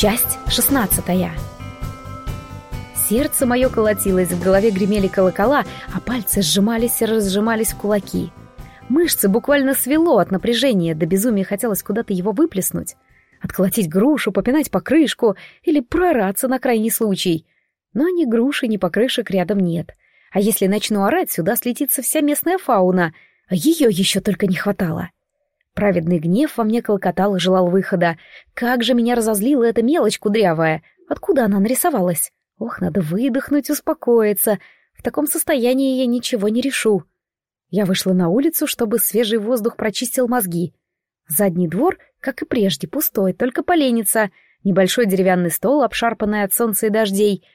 Часть шестнадцатая. Сердце мое колотилось, в голове гремели колокола, а пальцы сжимались и разжимались в кулаки. Мышцы буквально свело от напряжения, до безумия хотелось куда-то его выплеснуть. Отколотить грушу, попинать покрышку или прораться на крайний случай. Но ни груши, ни покрышек рядом нет. А если начну орать, сюда слетится вся местная фауна, а ее еще только не хватало. Праведный гнев во мне колокотал и желал выхода. Как же меня разозлила эта мелочь кудрявая. Откуда она нарисовалась? Ох, надо выдохнуть, успокоиться. В таком состоянии я ничего не решу. Я вышла на улицу, чтобы свежий воздух прочистил мозги. Задний двор, как и прежде, пустой, только поленница, небольшой деревянный стол, обшарпанный от солнца и дождей.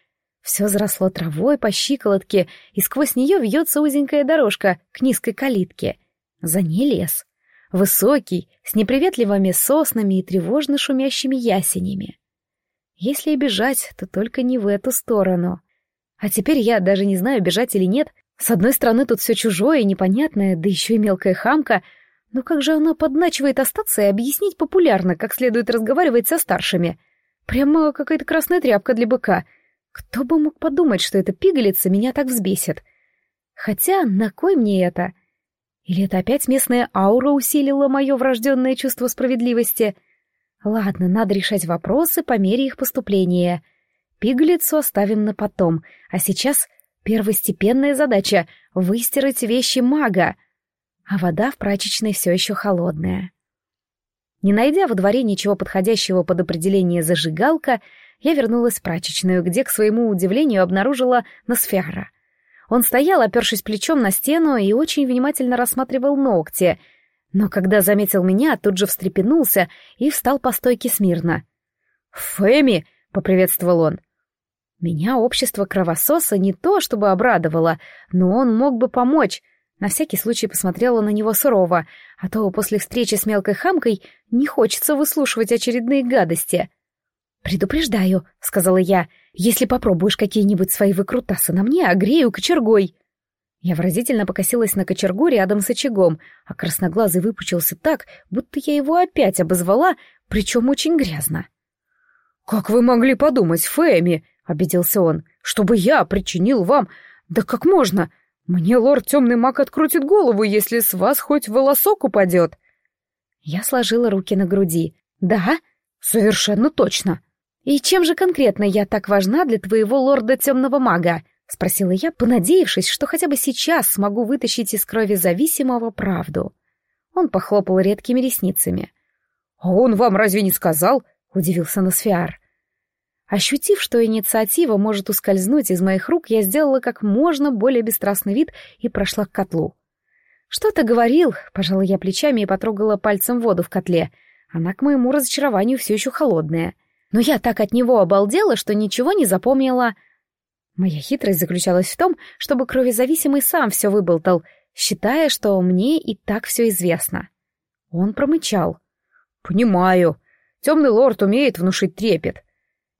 Все заросло травой по щиколотке, и сквозь нее вьется узенькая дорожка к низкой калитке. За ней лес. Высокий, с неприветливыми соснами и тревожно шумящими ясенями. Если и бежать, то только не в эту сторону. А теперь я даже не знаю, бежать или нет, с одной стороны, тут все чужое и непонятное, да еще и мелкая хамка. Но как же она подначивает остаться и объяснить популярно, как следует разговаривать со старшими? Прямо какая-то красная тряпка для быка. Кто бы мог подумать, что эта пигалица меня так взбесит? Хотя, на кой мне это? Или это опять местная аура усилила мое врожденное чувство справедливости? Ладно, надо решать вопросы по мере их поступления. Пигалицу оставим на потом, а сейчас Первостепенная задача — выстирать вещи мага, а вода в прачечной все еще холодная. Не найдя во дворе ничего подходящего под определение зажигалка, я вернулась в прачечную, где, к своему удивлению, обнаружила Носфера. Он стоял, опершись плечом на стену, и очень внимательно рассматривал ногти, но когда заметил меня, тут же встрепенулся и встал по стойке смирно. «Фэми!» — поприветствовал он. Меня общество кровососа не то чтобы обрадовало, но он мог бы помочь. На всякий случай посмотрела на него сурово, а то после встречи с мелкой хамкой не хочется выслушивать очередные гадости. «Предупреждаю», — сказала я, — «если попробуешь какие-нибудь свои выкрутасы на мне, огрею кочергой». Я выразительно покосилась на кочергу рядом с очагом, а красноглазый выпучился так, будто я его опять обозвала, причем очень грязно. «Как вы могли подумать, Фэми?» — обиделся он. «Чтобы я причинил вам... Да как можно? Мне лорд темный маг открутит голову, если с вас хоть волосок упадет». Я сложила руки на груди. «Да, совершенно точно». «И чем же конкретно я так важна для твоего лорда темного мага?» — спросила я, понадеявшись, что хотя бы сейчас смогу вытащить из крови зависимого правду. Он похлопал редкими ресницами. «А он вам разве не сказал?» — удивился Носфиар. Ощутив, что инициатива может ускользнуть из моих рук, я сделала как можно более бесстрастный вид и прошла к котлу. «Что-то говорил», — пожала я плечами и потрогала пальцем воду в котле. Она, к моему разочарованию, все еще холодная. Но я так от него обалдела, что ничего не запомнила. Моя хитрость заключалась в том, чтобы кровезависимый сам все выболтал, считая, что мне и так все известно. Он промычал. «Понимаю. Темный лорд умеет внушить трепет.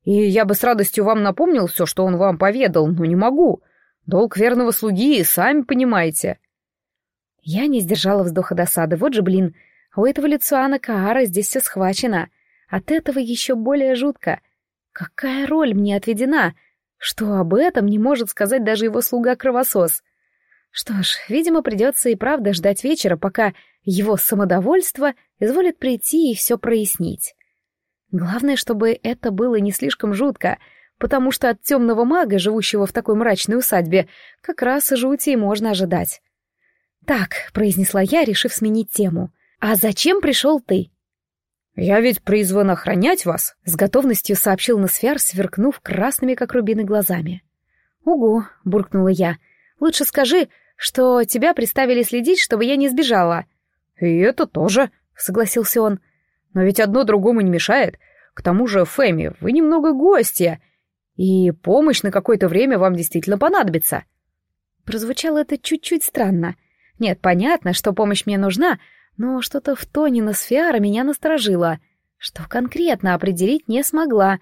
И я бы с радостью вам напомнил все, что он вам поведал, но не могу. Долг верного слуги, сами понимаете. Я не сдержала вздоха досады. Вот же, блин, у этого лица Анна Каара здесь все схвачено. От этого еще более жутко. Какая роль мне отведена? Что об этом не может сказать даже его слуга-кровосос? Что ж, видимо, придется и правда ждать вечера, пока его самодовольство изволит прийти и все прояснить. Главное, чтобы это было не слишком жутко, потому что от темного мага, живущего в такой мрачной усадьбе, как раз и жути и можно ожидать. «Так», — произнесла я, решив сменить тему, — «а зачем пришел ты?» «Я ведь призван охранять вас», — с готовностью сообщил Носфер, сверкнув красными, как рубины, глазами. «Угу», — буркнула я, — «лучше скажи, что тебя приставили следить, чтобы я не сбежала». «И это тоже», — согласился он, — но ведь одно другому не мешает. К тому же, Фэми, вы немного гостья, и помощь на какое-то время вам действительно понадобится». Прозвучало это чуть-чуть странно. Нет, понятно, что помощь мне нужна, но что-то в тоне Носфиара меня насторожило. Что конкретно определить не смогла,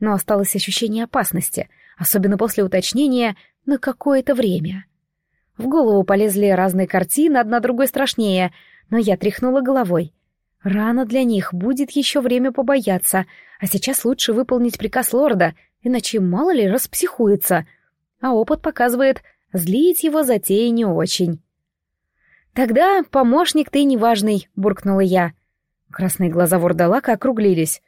но осталось ощущение опасности, особенно после уточнения «на какое-то время». В голову полезли разные картины, одна другой страшнее, но я тряхнула головой. Рано для них, будет еще время побояться, а сейчас лучше выполнить приказ лорда, иначе мало ли распсихуется. А опыт показывает, злить его затея не очень. «Тогда помощник ты неважный», — буркнула я. Красные глаза Вордалака округлились.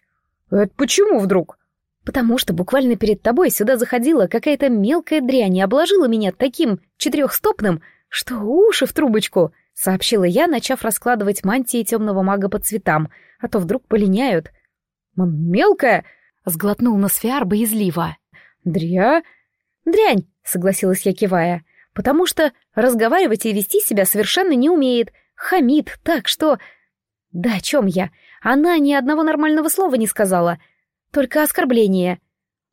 «Это почему вдруг?» «Потому что буквально перед тобой сюда заходила какая-то мелкая дрянь и обложила меня таким четырехстопным, что уши в трубочку», — сообщила я, начав раскладывать мантии темного мага по цветам, а то вдруг полиняют. «Мелкая?» — сглотнул Носфиар боязливо. «Дря?» «Дрянь», — согласилась я, кивая потому что разговаривать и вести себя совершенно не умеет, хамит так, что... Да о чем я? Она ни одного нормального слова не сказала, только оскорбление.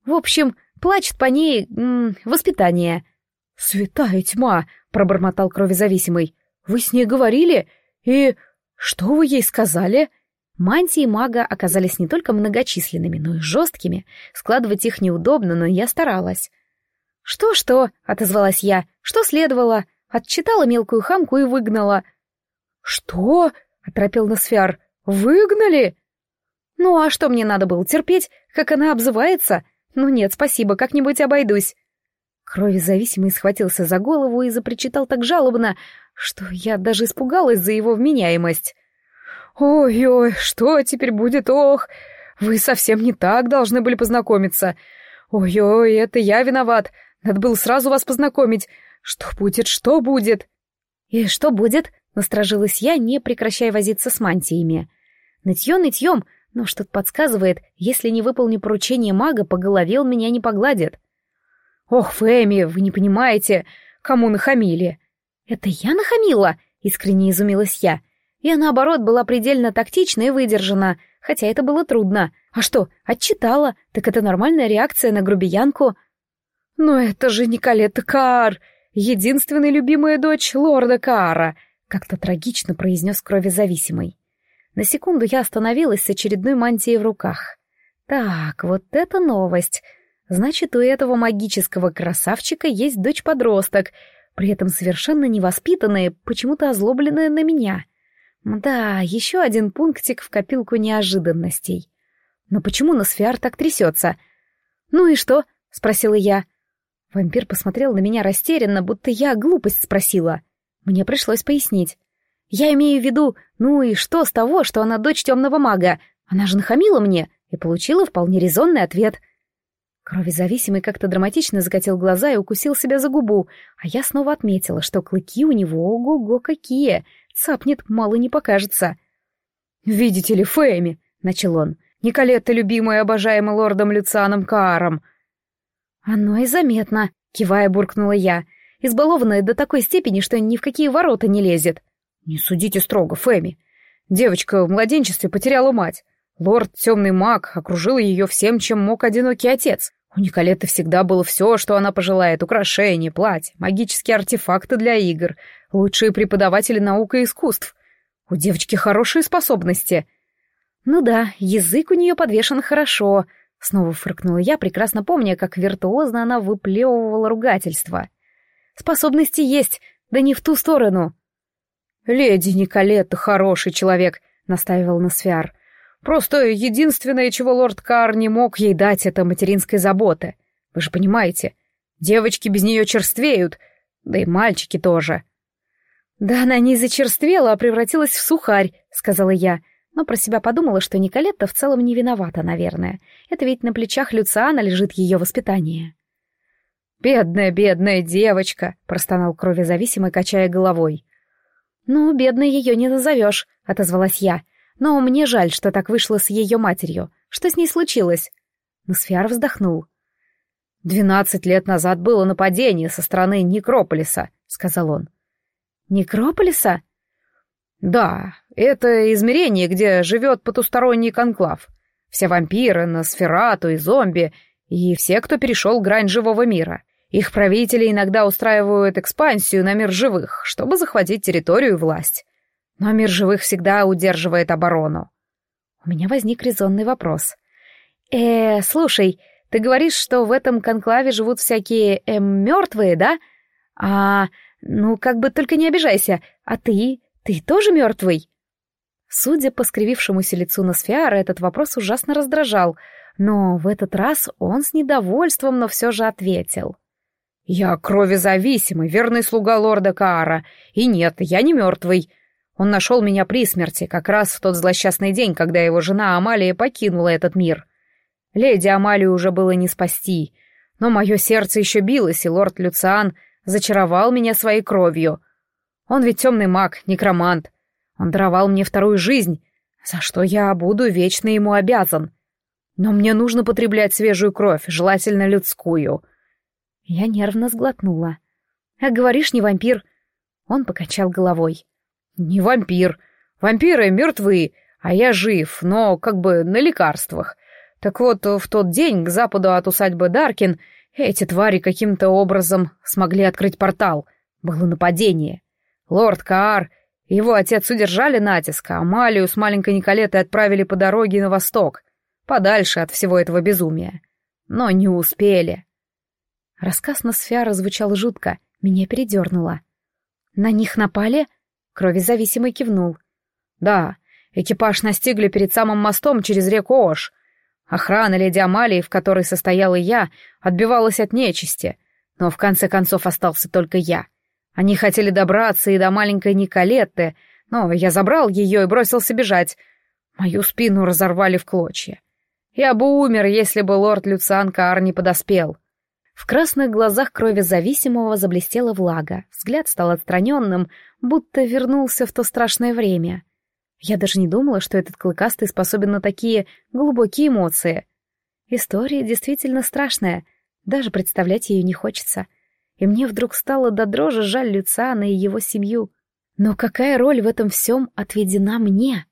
В общем, плачет по ней м -м, воспитание. «Святая тьма!» — пробормотал кровезависимый. «Вы с ней говорили? И что вы ей сказали?» Мантии мага оказались не только многочисленными, но и жесткими. Складывать их неудобно, но я старалась. «Что-что?» — отозвалась я. «Что следовало?» Отчитала мелкую хамку и выгнала. «Что?» — оторопел Носфиар. «Выгнали?» «Ну а что мне надо было терпеть, как она обзывается? Ну нет, спасибо, как-нибудь обойдусь». Крови зависимый схватился за голову и запричитал так жалобно, что я даже испугалась за его вменяемость. «Ой-ой, что теперь будет, ох! Вы совсем не так должны были познакомиться. Ой-ой, это я виноват. Надо было сразу вас познакомить. Что будет, что будет?» «И что будет?» — насторожилась я, не прекращая возиться с мантиями. «Нытье нытьем, но что-то подсказывает, если не выполню поручение мага, по голове он меня не погладит». «Ох, Фэми, вы не понимаете, кому нахамили?» «Это я нахамила?» — искренне изумилась я. Я, наоборот, была предельно тактична и выдержана, хотя это было трудно. А что, отчитала? Так это нормальная реакция на грубиянку. «Но это же Николета Каар, единственная любимая дочь лорда Каара», — как-то трагично произнес кровезависимый. На секунду я остановилась с очередной мантией в руках. «Так, вот это новость. Значит, у этого магического красавчика есть дочь-подросток, при этом совершенно невоспитанная, почему-то озлобленная на меня. Да, еще один пунктик в копилку неожиданностей. Но почему Носфиар так трясется? «Ну и что?» — спросила я. Вампир посмотрел на меня растерянно, будто я глупость спросила. Мне пришлось пояснить. Я имею в виду, ну и что с того, что она дочь темного мага? Она же нахамила мне и получила вполне резонный ответ. Кровезависимый как-то драматично закатил глаза и укусил себя за губу, а я снова отметила, что клыки у него ого-го какие, цапнет, мало не покажется. «Видите ли, Фэми», — начал он, — «Николетта, любимая и обожаемая лордом Люцианом Кааром, «Оно и заметно», — кивая буркнула я, избалованная до такой степени, что ни в какие ворота не лезет. «Не судите строго, Фэми. Девочка в младенчестве потеряла мать. Лорд Темный Маг окружил ее всем, чем мог одинокий отец. У Николеты всегда было все, что она пожелает. Украшения, платья, магические артефакты для игр, лучшие преподаватели наук и искусств. У девочки хорошие способности. Ну да, язык у нее подвешен хорошо, Снова фыркнула я, прекрасно помня, как виртуозно она выплевывала ругательство. «Способности есть, да не в ту сторону». «Леди Николетта хороший человек», — настаивал Носфиар. «Просто единственное, чего лорд Кар не мог ей дать, это материнской заботы. Вы же понимаете, девочки без нее черствеют, да и мальчики тоже». «Да она не зачерствела, а превратилась в сухарь», — сказала я но про себя подумала, что Николетта в целом не виновата, наверное. Это ведь на плечах Люциана лежит ее воспитание. «Бедная, бедная девочка!» — простонал кровезависимый, качая головой. «Ну, бедной ее не назовешь», — отозвалась я. «Но мне жаль, что так вышло с ее матерью. Что с ней случилось?» Носфиар вздохнул. «Двенадцать лет назад было нападение со стороны Некрополиса», — сказал он. «Некрополиса?» «Да, это измерение, где живет потусторонний конклав. Все вампиры, носферату и зомби, и все, кто перешел грань живого мира. Их правители иногда устраивают экспансию на мир живых, чтобы захватить территорию и власть. Но мир живых всегда удерживает оборону. У меня возник резонный вопрос. «Э, слушай, ты говоришь, что в этом конклаве живут всякие, эм, мертвые, да? А, ну, как бы только не обижайся. А ты? Ты тоже мертвый?» Судя по скривившемуся лицу Носфиара, этот вопрос ужасно раздражал, но в этот раз он с недовольством, но все же ответил. «Я кровезависимый, верный слуга лорда Каара, и нет, я не мертвый. Он нашел меня при смерти, как раз в тот злосчастный день, когда его жена Амалия покинула этот мир. Леди Амалию уже было не спасти, но мое сердце еще билось, и лорд Люциан зачаровал меня своей кровью. Он ведь темный маг, некромант, он даровал мне вторую жизнь, за что я буду вечно ему обязан. Но мне нужно потреблять свежую кровь, желательно людскую. Я нервно сглотнула. А говоришь, не вампир? Он покачал головой. Не вампир. Вампиры мертвы, а я жив, но как бы на лекарствах. Так вот, в тот день к западу от усадьбы Даркин эти твари каким-то образом смогли открыть портал. Было нападение. Лорд Каар его отец удержали натиска, а Малию с маленькой Николетой отправили по дороге на восток, подальше от всего этого безумия. Но не успели. Рассказ Носфиара звучал жутко, меня передернуло. «На них напали?» Крови зависимый кивнул. «Да, экипаж настигли перед самым мостом через реку Ош. Охрана леди Амалии, в которой состояла я, отбивалась от нечисти, но в конце концов остался только я. Они хотели добраться и до маленькой Николетты, но я забрал ее и бросился бежать. Мою спину разорвали в клочья. Я бы умер, если бы лорд Люциан Каар не подоспел. В красных глазах крови зависимого заблестела влага, взгляд стал отстраненным, будто вернулся в то страшное время. Я даже не думала, что этот клыкастый способен на такие глубокие эмоции. История действительно страшная, даже представлять ее не хочется — и мне вдруг стало до дрожи жаль Люциана и его семью. Но какая роль в этом всем отведена мне?